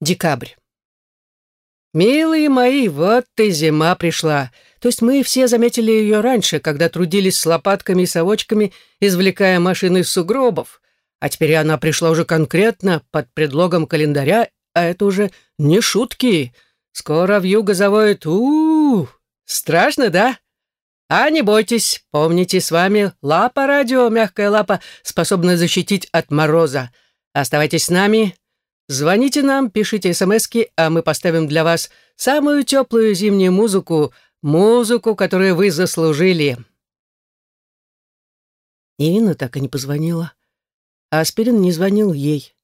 Декабрь. «Милые мои, вот и зима пришла. То есть мы все заметили ее раньше, когда трудились с лопатками и совочками, извлекая машины из сугробов. А теперь она пришла уже конкретно, под предлогом календаря, а это уже не шутки. Скоро в юго завоет у, -у, -у. Страшно, да? А не бойтесь, помните, с вами лапа радио, мягкая лапа, способна защитить от мороза. Оставайтесь с нами, Звоните нам, пишите смски, а мы поставим для вас самую теплую зимнюю музыку, музыку, которую вы заслужили. Ирина так и не позвонила, а Аспирин не звонил ей.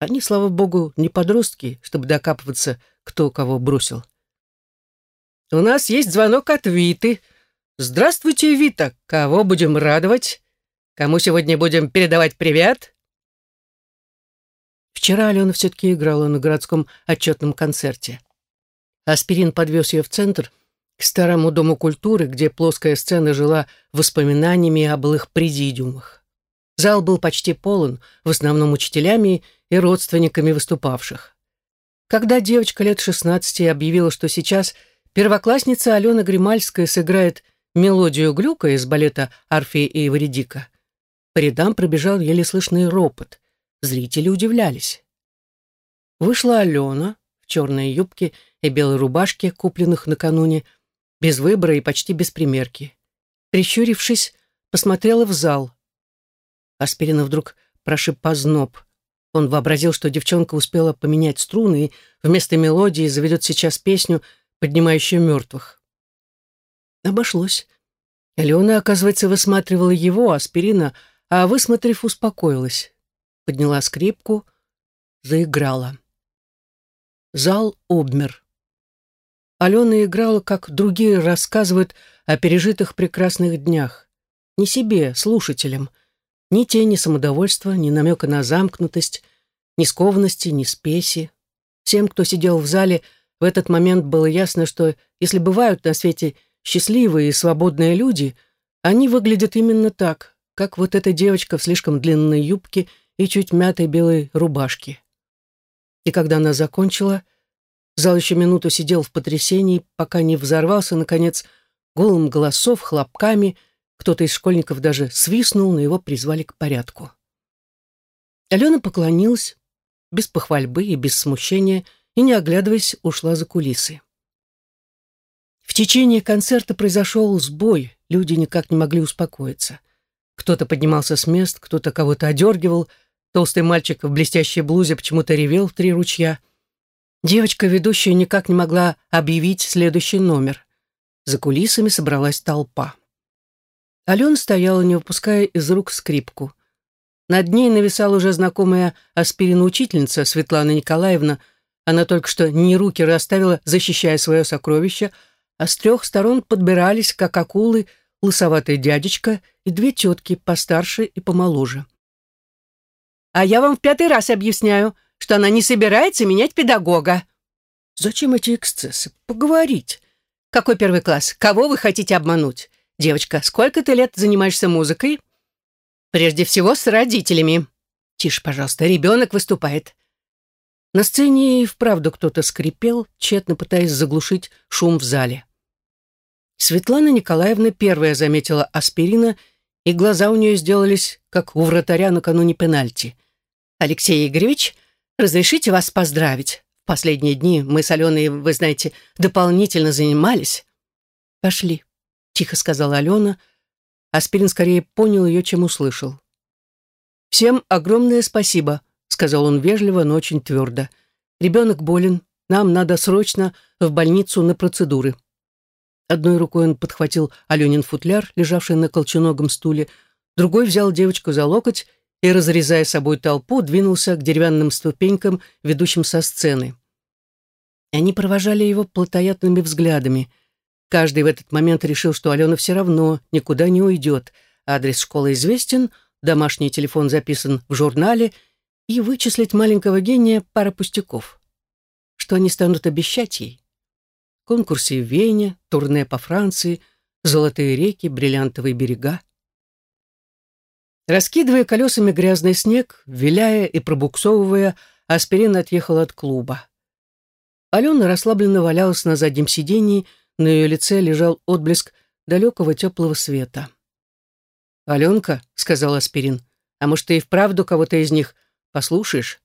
Они, слава богу, не подростки, чтобы докапываться, кто кого бросил. У нас есть звонок от Виты. Здравствуйте, Вита. Кого будем радовать? Кому сегодня будем передавать привет? Вчера Алена все-таки играла на городском отчетном концерте. Аспирин подвез ее в центр, к старому дому культуры, где плоская сцена жила воспоминаниями о былых президиумах. Зал был почти полон, в основном учителями и родственниками выступавших. Когда девочка лет 16 объявила, что сейчас первоклассница Алена Гримальская сыграет мелодию глюка из балета «Арфия и Эвредика», по рядам пробежал еле слышный ропот. Зрители удивлялись. Вышла Алена в черной юбке и белой рубашке, купленных накануне, без выбора и почти без примерки. Прищурившись, посмотрела в зал. Аспирина вдруг прошиб позноб. Он вообразил, что девчонка успела поменять струны и вместо мелодии заведет сейчас песню, поднимающую мертвых. Обошлось. Алена, оказывается, высматривала его, Аспирина, а, высмотрев, успокоилась подняла скрипку, заиграла. Зал обмер. Алена играла, как другие рассказывают о пережитых прекрасных днях. Не себе, слушателям. Ни тени самодовольства, ни намека на замкнутость, ни скованности, ни спеси. Всем, кто сидел в зале, в этот момент было ясно, что если бывают на свете счастливые и свободные люди, они выглядят именно так, как вот эта девочка в слишком длинной юбке – и чуть мятой белой рубашки. И когда она закончила, зал еще минуту сидел в потрясении, пока не взорвался, наконец, голым голосов, хлопками, кто-то из школьников даже свистнул, но его призвали к порядку. Алена поклонилась, без похвальбы и без смущения, и, не оглядываясь, ушла за кулисы. В течение концерта произошел сбой, люди никак не могли успокоиться. Кто-то поднимался с мест, кто-то кого-то одергивал — Толстый мальчик в блестящей блузе почему-то ревел в три ручья. Девочка, ведущая, никак не могла объявить следующий номер. За кулисами собралась толпа. Алена стояла, не выпуская из рук скрипку. Над ней нависала уже знакомая аспирина-учительница Светлана Николаевна. Она только что не руки расставила, защищая свое сокровище, а с трех сторон подбирались, как акулы, лысоватый дядечка и две тетки постарше и помоложе. А я вам в пятый раз объясняю, что она не собирается менять педагога. Зачем эти эксцессы? Поговорить. Какой первый класс? Кого вы хотите обмануть? Девочка, сколько ты лет занимаешься музыкой? Прежде всего с родителями. Тише, пожалуйста, ребенок выступает. На сцене и вправду кто-то скрипел, тщетно пытаясь заглушить шум в зале. Светлана Николаевна первая заметила аспирина, и глаза у нее сделались, как у вратаря накануне пенальти. Алексей Игоревич, разрешите вас поздравить. В последние дни мы с Аленой, вы знаете, дополнительно занимались. Пошли, тихо сказала Алена. Аспирин скорее понял ее, чем услышал. «Всем огромное спасибо», — сказал он вежливо, но очень твердо. «Ребенок болен, нам надо срочно в больницу на процедуры». Одной рукой он подхватил Аленин футляр, лежавший на колченогом стуле, другой взял девочку за локоть и, разрезая собой толпу, двинулся к деревянным ступенькам, ведущим со сцены. Они провожали его плотоядными взглядами. Каждый в этот момент решил, что Алена все равно никуда не уйдет. Адрес школы известен, домашний телефон записан в журнале, и вычислить маленького гения пара пустяков. Что они станут обещать ей? Конкурсы в Вене, турне по Франции, золотые реки, бриллиантовые берега. Раскидывая колесами грязный снег, виляя и пробуксовывая, аспирин отъехал от клуба. Алена расслабленно валялась на заднем сидении, на ее лице лежал отблеск далекого теплого света. «Аленка», — сказал Аспирин, — «а может, ты и вправду кого-то из них послушаешь?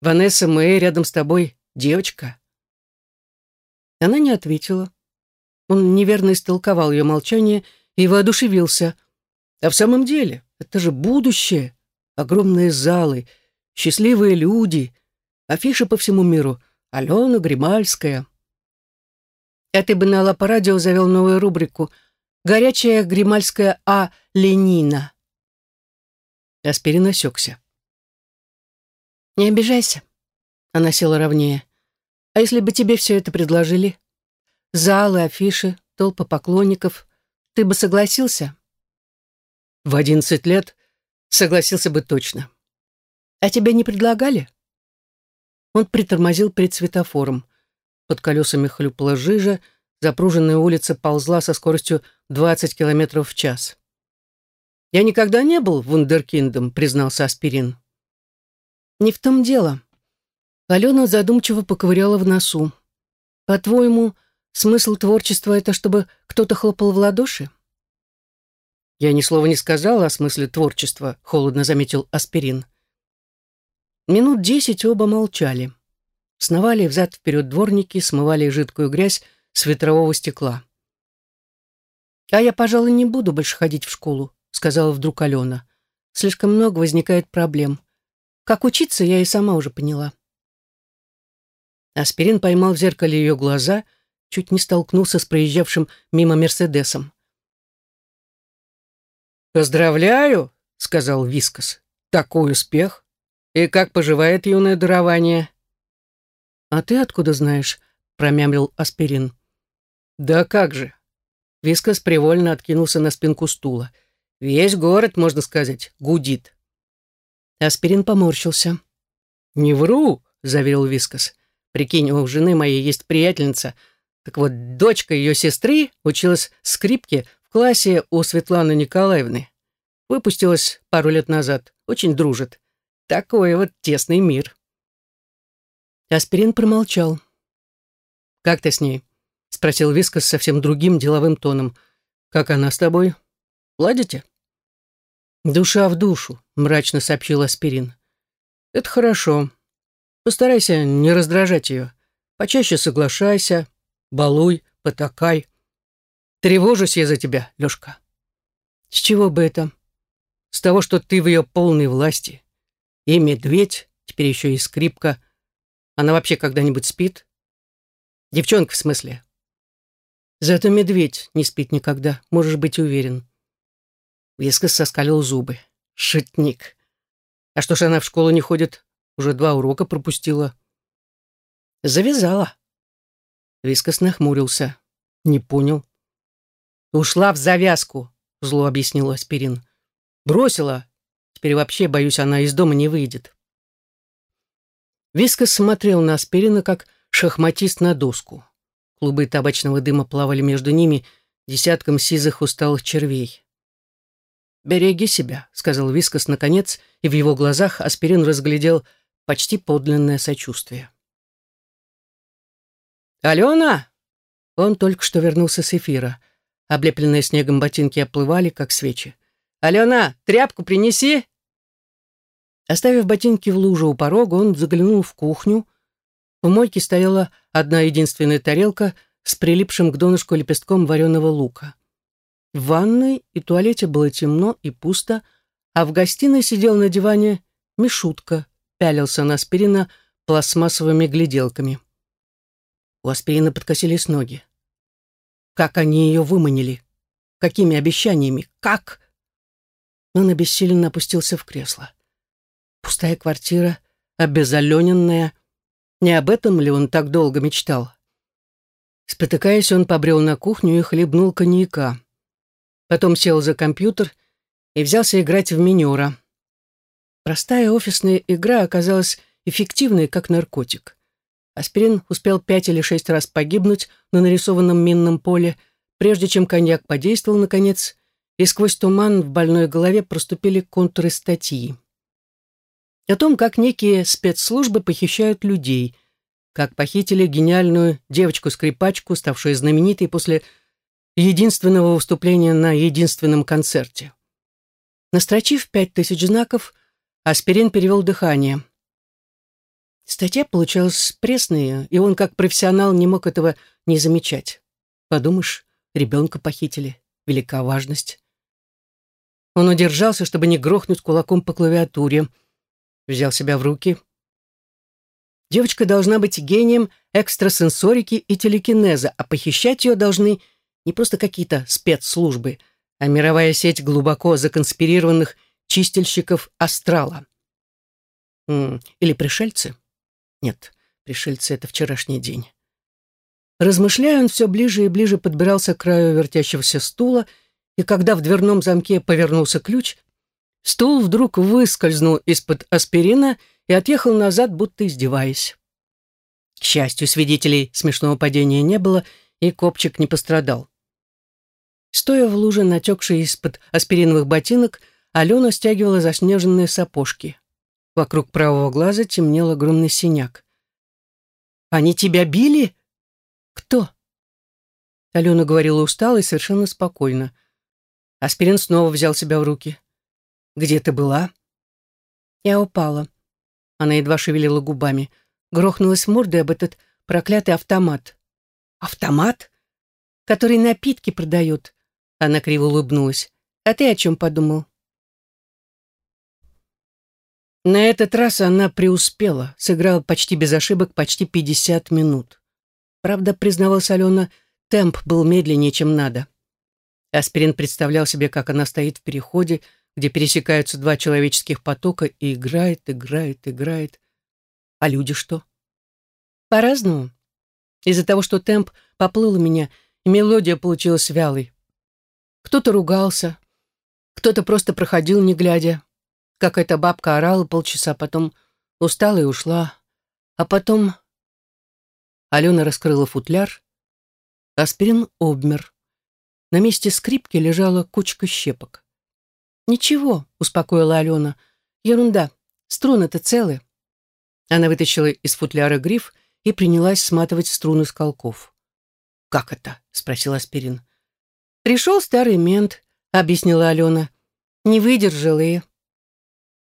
Ванесса Мэй рядом с тобой девочка». Она не ответила. Он неверно истолковал ее молчание и воодушевился. А в самом деле, это же будущее. Огромные залы, счастливые люди, афиши по всему миру. Алена Гримальская. А ты бы на Лапа радио завел новую рубрику «Горячая гримальская А. Ленина». Аспирин осекся. «Не обижайся». Она села ровнее. «А если бы тебе все это предложили? Залы, афиши, толпа поклонников. Ты бы согласился?» В одиннадцать лет согласился бы точно. А тебя не предлагали? Он притормозил перед светофором. Под колесами хлюпала жижа, запруженная улица ползла со скоростью 20 километров в час. «Я никогда не был вундеркиндом», — признался Аспирин. «Не в том дело». Алена задумчиво поковыряла в носу. «По-твоему, смысл творчества — это чтобы кто-то хлопал в ладоши?» «Я ни слова не сказал о смысле творчества», — холодно заметил Аспирин. Минут десять оба молчали. Сновали взад-вперед дворники, смывали жидкую грязь с ветрового стекла. «А я, пожалуй, не буду больше ходить в школу», — сказала вдруг Алена. «Слишком много возникает проблем. Как учиться, я и сама уже поняла». Аспирин поймал в зеркале ее глаза, чуть не столкнулся с проезжавшим мимо Мерседесом. «Поздравляю», — сказал Вискас. «Такой успех! И как поживает юное дарование?» «А ты откуда знаешь?» — промямлил Аспирин. «Да как же!» Вискас привольно откинулся на спинку стула. «Весь город, можно сказать, гудит». Аспирин поморщился. «Не вру», — заверил Вискас. «Прикинь, у жены моей есть приятельница. Так вот, дочка ее сестры училась скрипке классе у Светланы Николаевны. Выпустилась пару лет назад. Очень дружит. Такой вот тесный мир. Аспирин промолчал. «Как ты с ней?» — спросил Вискас совсем другим деловым тоном. «Как она с тобой? Ладите?» «Душа в душу», — мрачно сообщил Аспирин. «Это хорошо. Постарайся не раздражать ее. Почаще соглашайся, балуй, потакай. Тревожусь я за тебя, Лёшка. С чего бы это? С того, что ты в ее полной власти. И медведь, теперь еще и скрипка. Она вообще когда-нибудь спит? Девчонка, в смысле. Зато медведь не спит никогда, можешь быть уверен. Вискас соскалил зубы. Шутник. А что ж она в школу не ходит? Уже два урока пропустила. Завязала. Вискас нахмурился. Не понял. «Ушла в завязку», — зло объяснил Аспирин. «Бросила. Теперь вообще, боюсь, она из дома не выйдет». Вискас смотрел на Аспирина, как шахматист на доску. Клубы табачного дыма плавали между ними десятком сизых усталых червей. «Береги себя», — сказал Вискас наконец, и в его глазах Аспирин разглядел почти подлинное сочувствие. «Алена!» Он только что вернулся с эфира — Облепленные снегом ботинки оплывали, как свечи. «Алена, тряпку принеси!» Оставив ботинки в луже у порога, он заглянул в кухню. В мойке стояла одна единственная тарелка с прилипшим к донышку лепестком вареного лука. В ванной и туалете было темно и пусто, а в гостиной сидел на диване Мишутка, пялился на аспирина пластмассовыми гляделками. У аспирина подкосились ноги. Как они ее выманили? Какими обещаниями? Как? Он обессиленно опустился в кресло. Пустая квартира, обезолененная. Не об этом ли он так долго мечтал? Спотыкаясь, он побрел на кухню и хлебнул коньяка. Потом сел за компьютер и взялся играть в минера. Простая офисная игра оказалась эффективной, как наркотик. Аспирин успел пять или шесть раз погибнуть на нарисованном минном поле, прежде чем коньяк подействовал, наконец, и сквозь туман в больной голове проступили контуры статьи. О том, как некие спецслужбы похищают людей, как похитили гениальную девочку-скрипачку, ставшую знаменитой после единственного выступления на единственном концерте. Настрочив пять тысяч знаков, Аспирин перевел дыхание. Статья получалась пресная, и он, как профессионал, не мог этого не замечать. Подумаешь, ребенка похитили. Велика важность. Он удержался, чтобы не грохнуть кулаком по клавиатуре. Взял себя в руки. Девочка должна быть гением экстрасенсорики и телекинеза, а похищать ее должны не просто какие-то спецслужбы, а мировая сеть глубоко законспирированных чистильщиков астрала. Или пришельцы? Нет, пришельцы — это вчерашний день. Размышляя, он все ближе и ближе подбирался к краю вертящегося стула, и когда в дверном замке повернулся ключ, стул вдруг выскользнул из-под аспирина и отъехал назад, будто издеваясь. К счастью, свидетелей смешного падения не было, и копчик не пострадал. Стоя в луже, натекшей из-под аспириновых ботинок, Алена стягивала заснеженные сапожки. Вокруг правого глаза темнел огромный синяк. «Они тебя били?» «Кто?» Алена говорила устало и совершенно спокойно. Аспирин снова взял себя в руки. «Где ты была?» Я упала. Она едва шевелила губами. Грохнулась мордой об этот проклятый автомат. «Автомат? Который напитки продают?» Она криво улыбнулась. «А ты о чем подумал?» На этот раз она преуспела, сыграла почти без ошибок почти 50 минут. Правда, признавалась Алена, темп был медленнее, чем надо. Аспирин представлял себе, как она стоит в переходе, где пересекаются два человеческих потока, и играет, играет, играет. А люди что? По-разному. Из-за того, что темп поплыл у меня, и мелодия получилась вялой. Кто-то ругался, кто-то просто проходил, не глядя, как эта бабка орала полчаса, потом устала и ушла. А потом... Алена раскрыла футляр. Аспирин обмер. На месте скрипки лежала кучка щепок. «Ничего», — успокоила Алена. «Ерунда. Струны-то целы». Она вытащила из футляра гриф и принялась сматывать струны с колков. «Как это?» — спросил Аспирин. «Пришел старый мент», — объяснила Алена. «Не выдержал и...»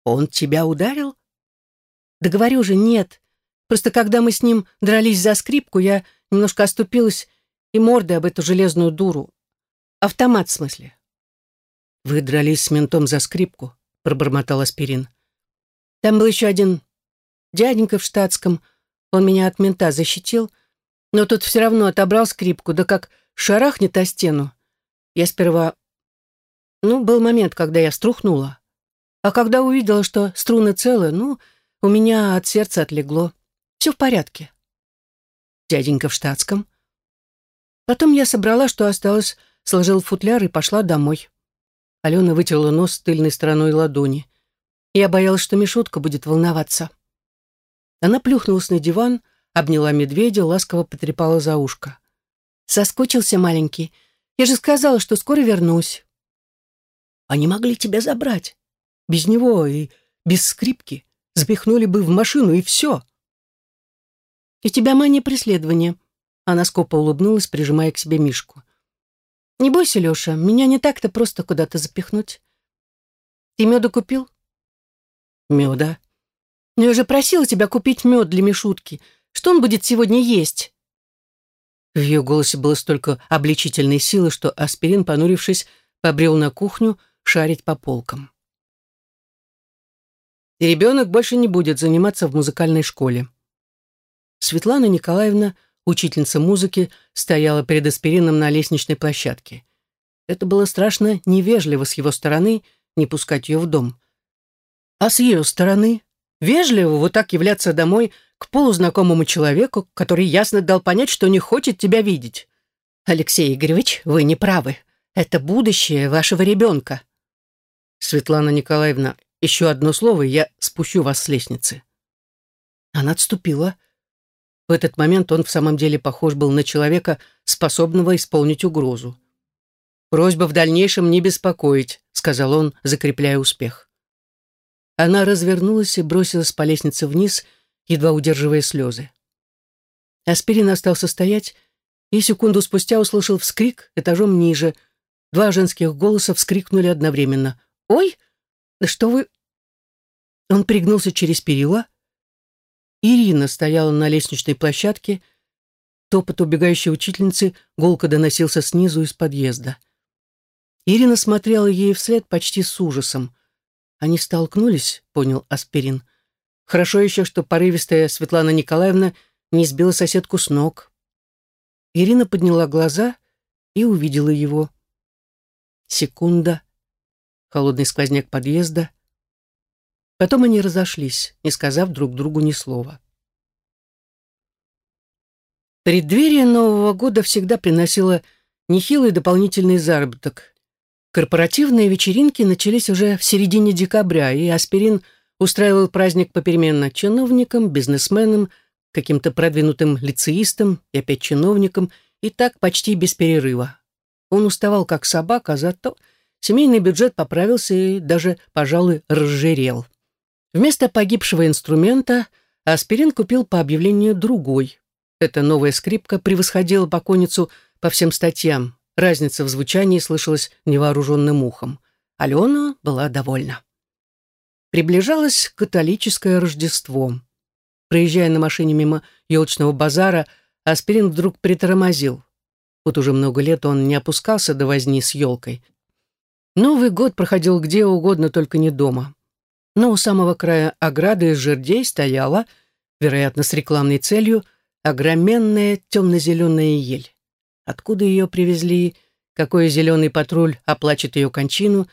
«Он тебя ударил?» «Да говорю же, нет. Просто когда мы с ним дрались за скрипку, я немножко оступилась и мордой об эту железную дуру. Автомат, в смысле». «Вы дрались с ментом за скрипку?» — пробормотал Аспирин. «Там был еще один дяденька в штатском. Он меня от мента защитил, но тот все равно отобрал скрипку, да как шарахнет о стену. Я сперва... Ну, был момент, когда я струхнула. А когда увидела, что струны целы, ну, у меня от сердца отлегло. Все в порядке. Дяденька в штатском. Потом я собрала, что осталось, сложил футляр и пошла домой. Алена вытерла нос тыльной стороной ладони. Я боялась, что Мишутка будет волноваться. Она плюхнулась на диван, обняла медведя, ласково потрепала за ушко. «Соскучился маленький. Я же сказала, что скоро вернусь». «Они могли тебя забрать. Без него и без скрипки запихнули бы в машину, и все. «У тебя мания преследования», — она скопо улыбнулась, прижимая к себе Мишку. «Не бойся, Леша, меня не так-то просто куда-то запихнуть. Ты меда купил?» «Меда?» «Но я же просила тебя купить мед для Мишутки. Что он будет сегодня есть?» В ее голосе было столько обличительной силы, что аспирин, понурившись, побрел на кухню шарить по полкам и ребенок больше не будет заниматься в музыкальной школе. Светлана Николаевна, учительница музыки, стояла перед аспирином на лестничной площадке. Это было страшно невежливо с его стороны не пускать ее в дом. А с ее стороны вежливо вот так являться домой к полузнакомому человеку, который ясно дал понять, что не хочет тебя видеть. «Алексей Игоревич, вы не правы. Это будущее вашего ребенка». Светлана Николаевна, еще одно слово, и я спущу вас с лестницы». Она отступила. В этот момент он в самом деле похож был на человека, способного исполнить угрозу. «Просьба в дальнейшем не беспокоить», — сказал он, закрепляя успех. Она развернулась и бросилась по лестнице вниз, едва удерживая слезы. Аспирин остался стоять и секунду спустя услышал вскрик этажом ниже. Два женских голоса вскрикнули одновременно. «Ой, да что вы...» Он пригнулся через перила. Ирина стояла на лестничной площадке. Топот убегающей учительницы гулко доносился снизу из подъезда. Ирина смотрела ей вслед почти с ужасом. Они столкнулись, понял Аспирин. Хорошо еще, что порывистая Светлана Николаевна не сбила соседку с ног. Ирина подняла глаза и увидела его. Секунда. Холодный сквозняк подъезда. Потом они разошлись, не сказав друг другу ни слова. Преддверие Нового года всегда приносило нехилый дополнительный заработок. Корпоративные вечеринки начались уже в середине декабря, и Аспирин устраивал праздник попеременно чиновникам, бизнесменам, каким-то продвинутым лицеистом и опять чиновником, и так почти без перерыва. Он уставал как собака, зато семейный бюджет поправился и даже, пожалуй, разжирел. Вместо погибшего инструмента аспирин купил по объявлению другой. Эта новая скрипка превосходила покойницу по всем статьям. Разница в звучании слышалась невооруженным ухом. Алена была довольна. Приближалось католическое Рождество. Проезжая на машине мимо елочного базара, Аспирин вдруг притормозил. Вот уже много лет он не опускался до возни с елкой. Новый год проходил где угодно, только не дома. Но у самого края ограды из жердей стояла, вероятно, с рекламной целью, огроменная темно-зеленая ель. Откуда ее привезли, какой зеленый патруль оплачет ее кончину,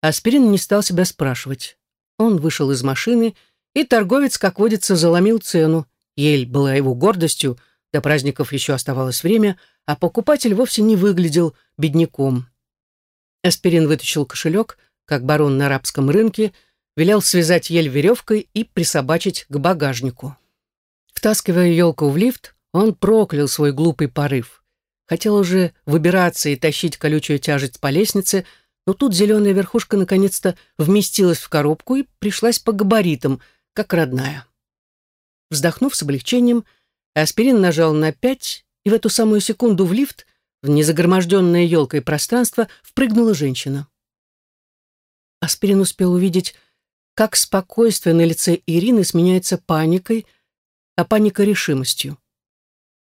Аспирин не стал себя спрашивать. Он вышел из машины и торговец, как водится, заломил цену. Ель была его гордостью, до праздников еще оставалось время, а покупатель вовсе не выглядел бедняком. Аспирин вытащил кошелек, как барон на арабском рынке, велел связать ель веревкой и присобачить к багажнику. Втаскивая елку в лифт, он проклял свой глупый порыв. Хотел уже выбираться и тащить колючую тяжесть по лестнице, но тут зеленая верхушка наконец-то вместилась в коробку и пришлась по габаритам — как родная. Вздохнув с облегчением, Аспирин нажал на пять, и в эту самую секунду в лифт, в незагроможденное елкой пространство, впрыгнула женщина. Аспирин успел увидеть, как спокойствие на лице Ирины сменяется паникой, а паника — решимостью.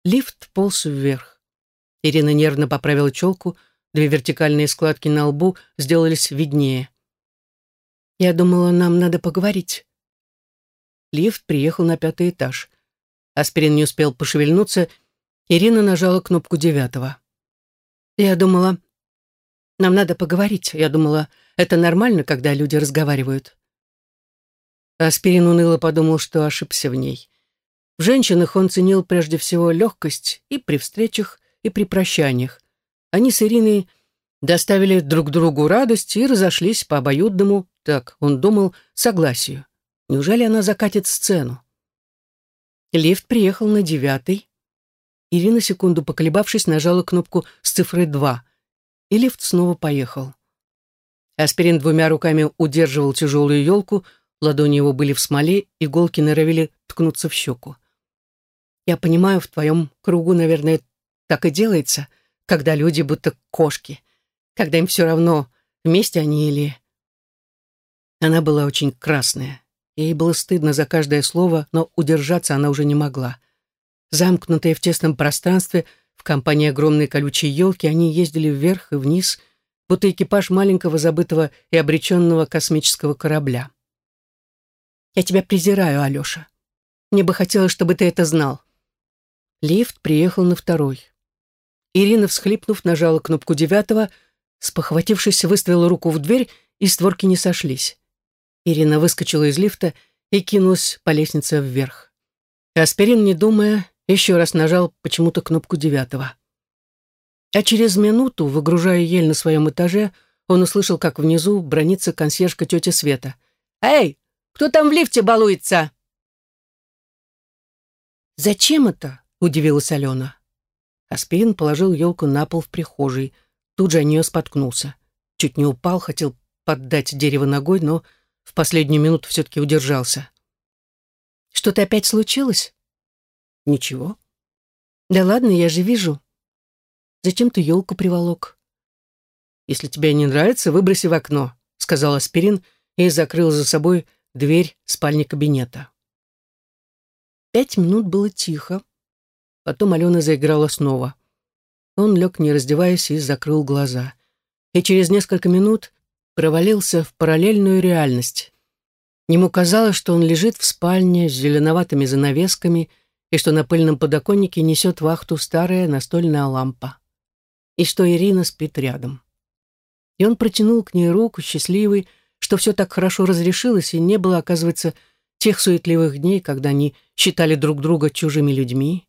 Лифт полз вверх. Ирина нервно поправила челку, две вертикальные складки на лбу сделались виднее. «Я думала, нам надо поговорить», Лифт приехал на пятый этаж. Аспирин не успел пошевельнуться, Ирина нажала кнопку девятого. «Я думала, нам надо поговорить. Я думала, это нормально, когда люди разговаривают». Аспирин уныло подумал, что ошибся в ней. В женщинах он ценил прежде всего легкость и при встречах, и при прощаниях. Они с Ириной доставили друг другу радость и разошлись по обоюдному, так он думал, согласию. Неужели она закатит сцену? Лифт приехал на девятый. Ирина, секунду поколебавшись, нажала кнопку с цифрой два, и лифт снова поехал. Аспирин двумя руками удерживал тяжелую елку, ладони его были в смоле, иголки норовили ткнуться в щеку. «Я понимаю, в твоем кругу, наверное, так и делается, когда люди будто кошки, когда им все равно, вместе они или...» Она была очень красная. Ей было стыдно за каждое слово, но удержаться она уже не могла. Замкнутые в тесном пространстве, в компании огромной колючей елки, они ездили вверх и вниз, будто экипаж маленького забытого и обреченного космического корабля. «Я тебя презираю, Алеша. Мне бы хотелось, чтобы ты это знал». Лифт приехал на второй. Ирина, всхлипнув, нажала кнопку девятого, спохватившись, выставила руку в дверь, и створки не сошлись. Ирина выскочила из лифта и кинулась по лестнице вверх. Аспирин, не думая, еще раз нажал почему-то кнопку девятого. А через минуту, выгружая ель на своем этаже, он услышал, как внизу бронится консьержка тетя Света. «Эй, кто там в лифте балуется?» «Зачем это?» — удивилась Алена. Аспирин положил елку на пол в прихожей. Тут же о нее споткнулся. Чуть не упал, хотел поддать дерево ногой, но в последнюю минуту все-таки удержался. «Что-то опять случилось?» «Ничего». «Да ладно, я же вижу. Зачем ты елку приволок?» «Если тебе не нравится, выброси в окно», — сказал Аспирин и закрыл за собой дверь спальни кабинета. Пять минут было тихо. Потом Алена заиграла снова. Он лег, не раздеваясь, и закрыл глаза. И через несколько минут провалился в параллельную реальность. Ему казалось, что он лежит в спальне с зеленоватыми занавесками и что на пыльном подоконнике несет вахту старая настольная лампа. И что Ирина спит рядом. И он протянул к ней руку, счастливый, что все так хорошо разрешилось, и не было, оказывается, тех суетливых дней, когда они считали друг друга чужими людьми.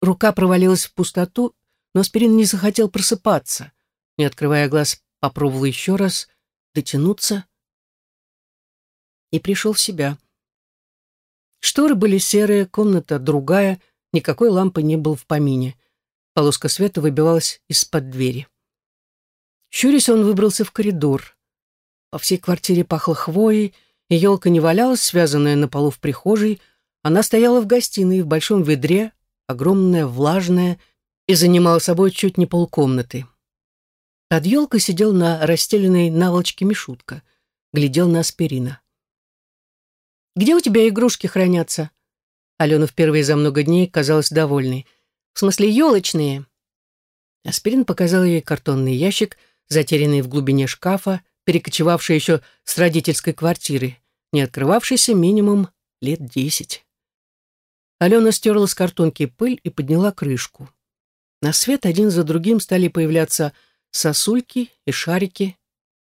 Рука провалилась в пустоту, но Спирин не захотел просыпаться. Не открывая глаз, попробовал еще раз дотянуться и пришел в себя. Шторы были серые, комната другая, никакой лампы не было в помине. Полоска света выбивалась из-под двери. Щурясь, он выбрался в коридор. По всей квартире пахло хвоей, и елка не валялась, связанная на полу в прихожей, она стояла в гостиной в большом ведре, огромная, влажная, и занимала собой чуть не полкомнаты. Под елкой сидел на расстеленной наволочке Мишутка, глядел на аспирина. «Где у тебя игрушки хранятся?» Алена впервые за много дней казалась довольной. «В смысле, елочные?» Аспирин показал ей картонный ящик, затерянный в глубине шкафа, перекочевавший еще с родительской квартиры, не открывавшийся минимум лет десять. Алена стерла с картонки пыль и подняла крышку. На свет один за другим стали появляться сосульки и шарики.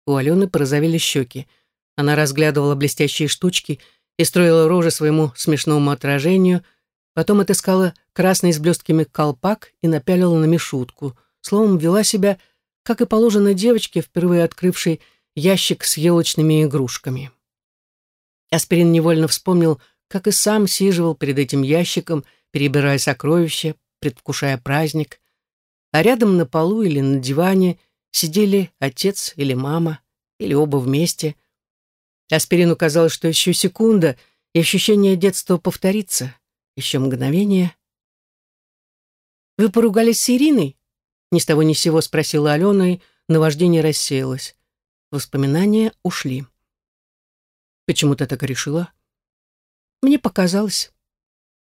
У Алены порозовели щеки. Она разглядывала блестящие штучки и строила рожи своему смешному отражению, потом отыскала красный с блестками колпак и напялила на мешутку. Словом, вела себя, как и положено девочке, впервые открывшей ящик с елочными игрушками. Аспирин невольно вспомнил, как и сам сиживал перед этим ящиком, перебирая сокровища, предвкушая праздник, а рядом на полу или на диване сидели отец или мама, или оба вместе. Аспирину казалось, что еще секунда, и ощущение детства повторится. Еще мгновение. «Вы поругались с Ириной?» Ни с того ни с сего спросила Алена, и наваждение рассеялось. Воспоминания ушли. «Почему ты так решила?» «Мне показалось».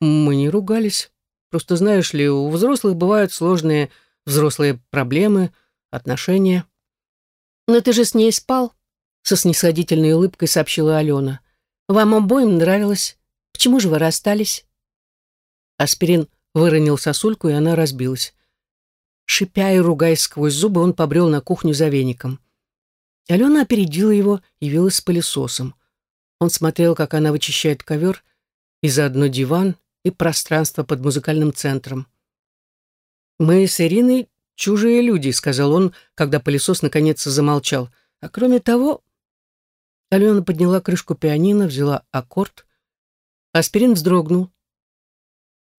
«Мы не ругались. Просто, знаешь ли, у взрослых бывают сложные взрослые проблемы, отношения». «Но ты же с ней спал?» Со снисходительной улыбкой сообщила Алена. «Вам обоим нравилось. Почему же вы расстались?» Аспирин выронил сосульку, и она разбилась. Шипя и ругаясь сквозь зубы, он побрел на кухню за веником. Алена опередила его, явилась с пылесосом. Он смотрел, как она вычищает ковер, и заодно диван, и пространство под музыкальным центром. «Мы с Ириной чужие люди», — сказал он, когда пылесос наконец замолчал. «А кроме того...» Алена подняла крышку пианино, взяла аккорд. Аспирин вздрогнул.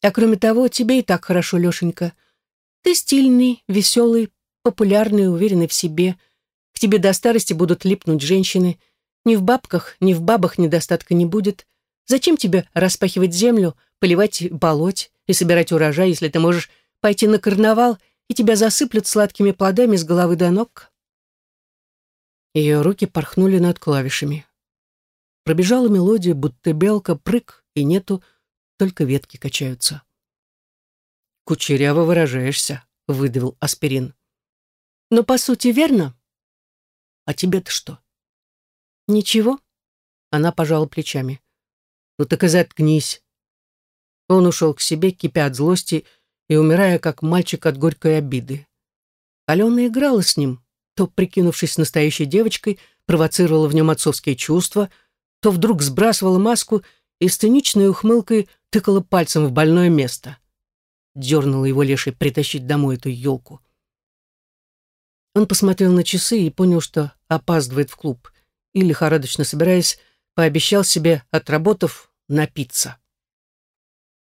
«А кроме того, тебе и так хорошо, Лешенька. Ты стильный, веселый, популярный, уверенный в себе» тебе до старости будут липнуть женщины. Ни в бабках, ни в бабах недостатка не будет. Зачем тебе распахивать землю, поливать болоть и собирать урожай, если ты можешь пойти на карнавал, и тебя засыплют сладкими плодами с головы до ног?» Ее руки порхнули над клавишами. Пробежала мелодия, будто белка, прыг, и нету, только ветки качаются. «Кучеряво выражаешься», — выдавил аспирин. «Но по сути верно», а тебе-то что? Ничего. Она пожала плечами. Ну так и заткнись. Он ушел к себе, кипя от злости и умирая, как мальчик от горькой обиды. Алена играла с ним, то, прикинувшись настоящей девочкой, провоцировала в нем отцовские чувства, то вдруг сбрасывала маску и сценичной ухмылкой тыкала пальцем в больное место. Дернула его леший притащить домой эту елку. Он посмотрел на часы и понял, что опаздывает в клуб, и, лихорадочно собираясь, пообещал себе, отработав, напиться.